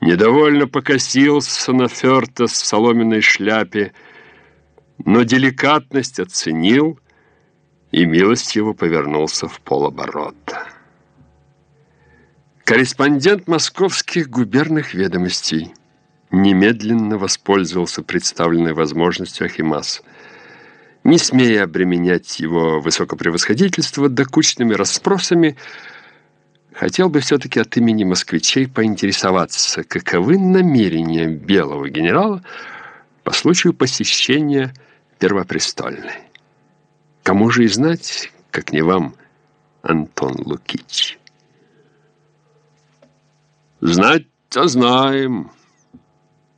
Недовольно покосился на Фертас в соломенной шляпе, но деликатность оценил и милостиво повернулся в полоборота. Корреспондент московских губерных ведомостей немедленно воспользовался представленной возможностью Ахимас. Не смея обременять его высокопревосходительство докучными расспросами, Хотел бы все-таки от имени москвичей поинтересоваться, каковы намерения белого генерала по случаю посещения Первопрестольной. Кому же и знать, как не вам, Антон Лукич? Знать-то знаем,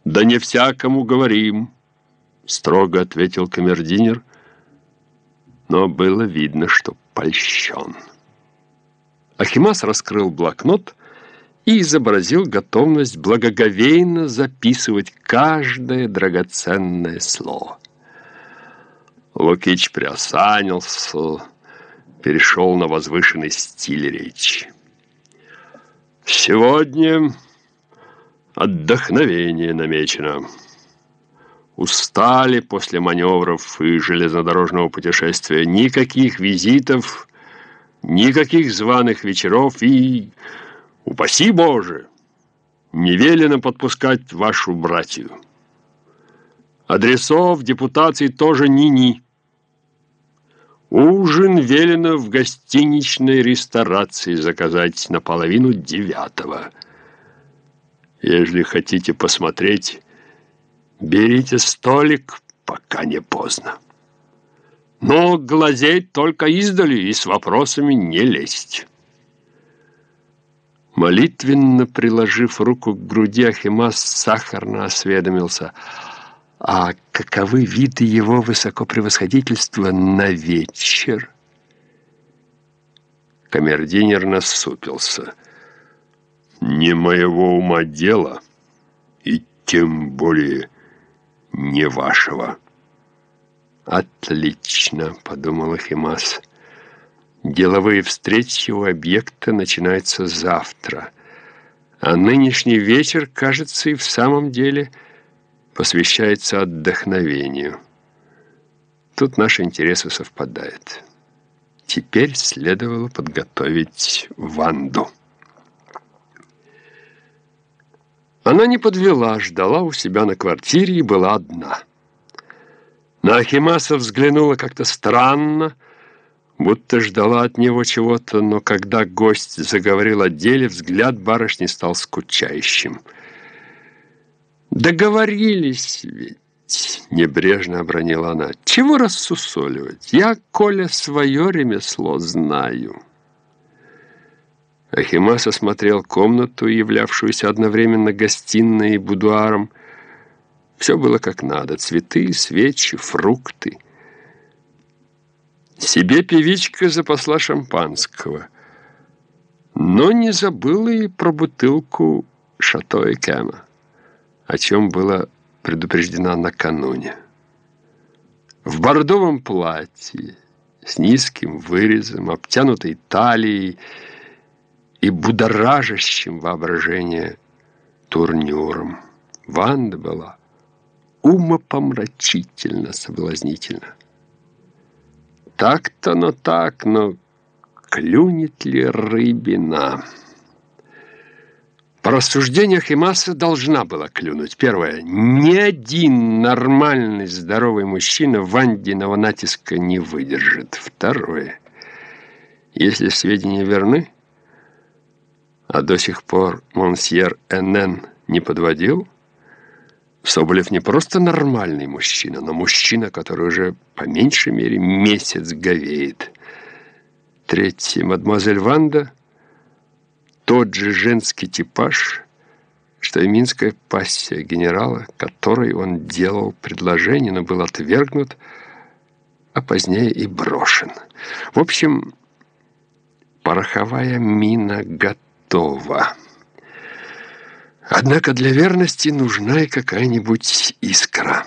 да не всякому говорим, строго ответил камердинер, но было видно, что польщен. Ахимас раскрыл блокнот и изобразил готовность благоговейно записывать каждое драгоценное слово. Лукич приосанился, перешел на возвышенный стиль речи. «Сегодня отдохновение намечено. Устали после маневров и железнодорожного путешествия. Никаких визитов Никаких званых вечеров и, упаси Боже, не велено подпускать вашу братью. Адресов депутаций тоже ни-ни. Ужин велено в гостиничной ресторации заказать на половину девятого. Если хотите посмотреть, берите столик, пока не поздно. Но глазеть только издали и с вопросами не лезть. Молитвенно приложив руку к груди, Ахимас сахарно осведомился, а каковы виды его высокопревосходительства на вечер? Камердинер насупился. «Не моего ума дело, и тем более не вашего». «Отлично», — подумал Ахимас. «Деловые встречи у объекта начинаются завтра, а нынешний вечер, кажется, и в самом деле посвящается отдохновению. Тут наши интересы совпадают. Теперь следовало подготовить Ванду». Она не подвела, ждала у себя на квартире и была одна — на Ахимаса взглянула как-то странно, будто ждала от него чего-то, но когда гость заговорил о деле, взгляд барышни стал скучающим. «Договорились ведь!» — небрежно обронила она. «Чего рассусоливать? Я, Коля, свое ремесло знаю». Ахимас осмотрел комнату, являвшуюся одновременно гостиной и будуаром, все было как надо. Цветы, свечи, фрукты. Себе певичка запасла шампанского. Но не забыла и про бутылку «Шато и Кэма», о чем была предупреждена накануне. В бордовом платье, с низким вырезом, обтянутой талией и будоражащим воображение турнюром. Ванда была умопомрачительно соблазнительно. Так-то, но так, но клюнет ли рыбина? По рассуждениях Имаса должна была клюнуть. Первое. Ни один нормальный, здоровый мужчина Вандиного натиска не выдержит. Второе. Если сведения верны, а до сих пор монсьер Н.Н. не подводил, Соболев не просто нормальный мужчина, но мужчина, который уже по меньшей мере месяц говеет. Третий, мадемуазель Ванда, тот же женский типаж, что и минская пассия генерала, которой он делал предложение, но был отвергнут, а позднее и брошен. В общем, пороховая мина готова. Однако для верности нужна и какая-нибудь искра.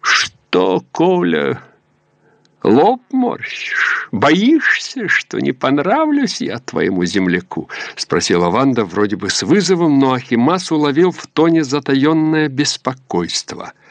«Что, Коля, лоб морщишь?» Боишься, что не понравлюсь я твоему земляку?» — спросила Ванда вроде бы с вызовом, но Ахимас уловил в тоне затаенное беспокойство —